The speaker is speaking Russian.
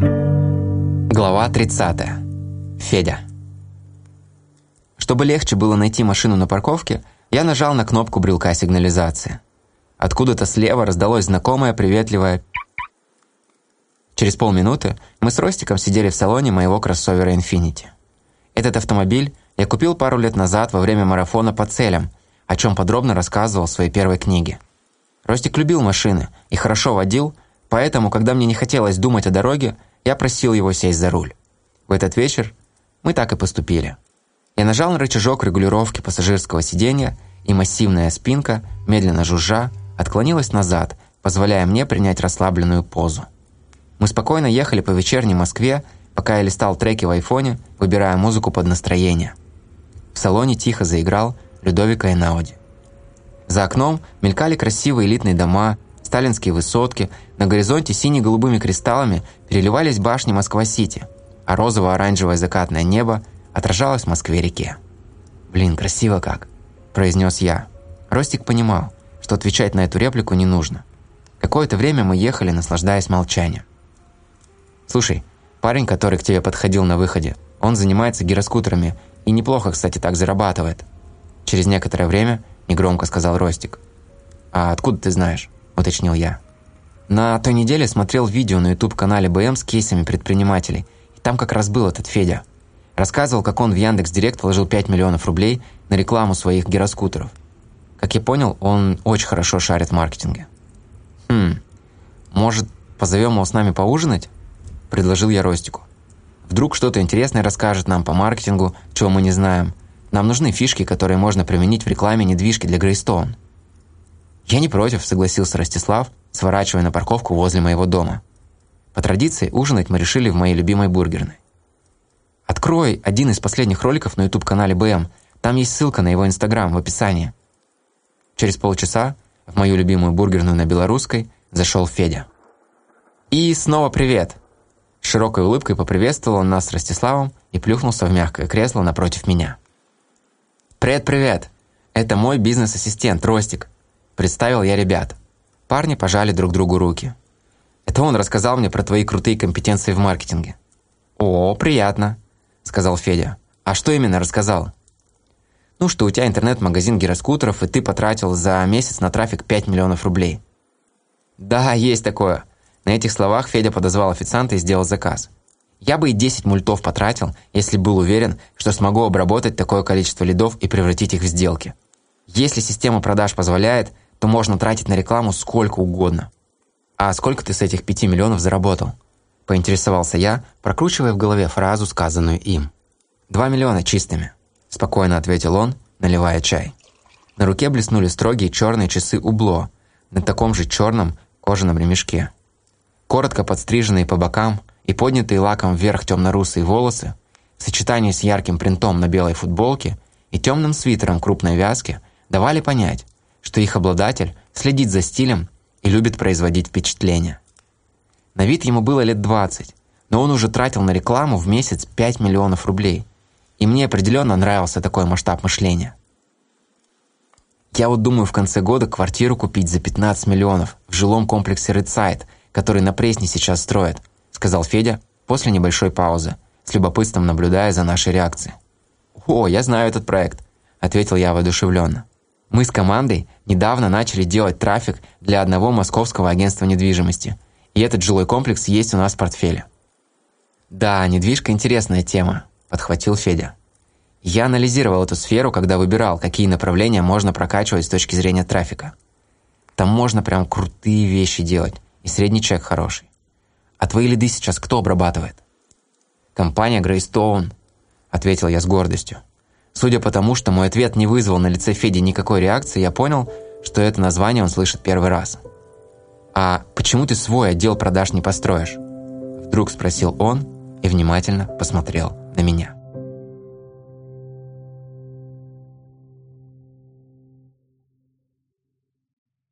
Глава 30. Федя. Чтобы легче было найти машину на парковке, я нажал на кнопку брелка сигнализации. Откуда-то слева раздалось знакомое приветливое Через полминуты мы с Ростиком сидели в салоне моего кроссовера Infiniti. Этот автомобиль я купил пару лет назад во время марафона по целям, о чем подробно рассказывал в своей первой книге. Ростик любил машины и хорошо водил, поэтому, когда мне не хотелось думать о дороге, я просил его сесть за руль. В этот вечер мы так и поступили. Я нажал на рычажок регулировки пассажирского сиденья, и массивная спинка, медленно жужжа, отклонилась назад, позволяя мне принять расслабленную позу. Мы спокойно ехали по вечерней Москве, пока я листал треки в айфоне, выбирая музыку под настроение. В салоне тихо заиграл Людовика Энауди. За окном мелькали красивые элитные дома, сталинские высотки, на горизонте сине-голубыми кристаллами переливались башни Москва-Сити, а розово-оранжевое закатное небо отражалось в Москве-реке. «Блин, красиво как!» – произнес я. Ростик понимал, что отвечать на эту реплику не нужно. Какое-то время мы ехали, наслаждаясь молчанием. «Слушай, парень, который к тебе подходил на выходе, он занимается гироскутерами и неплохо, кстати, так зарабатывает». Через некоторое время негромко сказал Ростик. «А откуда ты знаешь?» – уточнил я. На той неделе смотрел видео на YouTube-канале БМ с кейсами предпринимателей, и там как раз был этот Федя. Рассказывал, как он в Яндекс Директ вложил 5 миллионов рублей на рекламу своих гироскутеров. Как я понял, он очень хорошо шарит в маркетинге. «Хм, может, позовем его с нами поужинать?» – предложил я Ростику. «Вдруг что-то интересное расскажет нам по маркетингу, чего мы не знаем. Нам нужны фишки, которые можно применить в рекламе недвижки для Грейстоун». «Я не против», – согласился Ростислав, сворачивая на парковку возле моего дома. По традиции, ужинать мы решили в моей любимой бургерной. Открой один из последних роликов на YouTube-канале БМ. Там есть ссылка на его Инстаграм в описании. Через полчаса в мою любимую бургерную на Белорусской зашел Федя. И снова привет! широкой улыбкой поприветствовал он нас с Ростиславом и плюхнулся в мягкое кресло напротив меня. «Привет-привет! Это мой бизнес-ассистент, Ростик!» Представил я ребят. Парни пожали друг другу руки. «Это он рассказал мне про твои крутые компетенции в маркетинге». «О, приятно!» – сказал Федя. «А что именно рассказал?» «Ну, что у тебя интернет-магазин гироскутеров, и ты потратил за месяц на трафик 5 миллионов рублей». «Да, есть такое», на этих словах Федя подозвал официанта и сделал заказ. Я бы и 10 мультов потратил, если был уверен, что смогу обработать такое количество лидов и превратить их в сделки. Если система продаж позволяет, то можно тратить на рекламу сколько угодно. «А сколько ты с этих 5 миллионов заработал?» – поинтересовался я, прокручивая в голове фразу, сказанную им. «Два миллиона чистыми», – спокойно ответил он, наливая чай. На руке блеснули строгие черные часы убло на таком же черном кожаном ремешке коротко подстриженные по бокам и поднятые лаком вверх темно-русые волосы, в сочетании с ярким принтом на белой футболке и темным свитером крупной вязки, давали понять, что их обладатель следит за стилем и любит производить впечатление. На вид ему было лет 20, но он уже тратил на рекламу в месяц 5 миллионов рублей, и мне определенно нравился такой масштаб мышления. Я вот думаю в конце года квартиру купить за 15 миллионов в жилом комплексе «Редсайд», который на Пресне сейчас строят», сказал Федя после небольшой паузы, с любопытством наблюдая за нашей реакцией. «О, я знаю этот проект», – ответил я воодушевленно. «Мы с командой недавно начали делать трафик для одного московского агентства недвижимости, и этот жилой комплекс есть у нас в портфеле». «Да, недвижка – интересная тема», – подхватил Федя. Я анализировал эту сферу, когда выбирал, какие направления можно прокачивать с точки зрения трафика. Там можно прям крутые вещи делать и средний чек хороший. А твои лиды сейчас кто обрабатывает? Компания Грейстоун, ответил я с гордостью. Судя по тому, что мой ответ не вызвал на лице Феди никакой реакции, я понял, что это название он слышит первый раз. «А почему ты свой отдел продаж не построишь?» Вдруг спросил он и внимательно посмотрел на меня.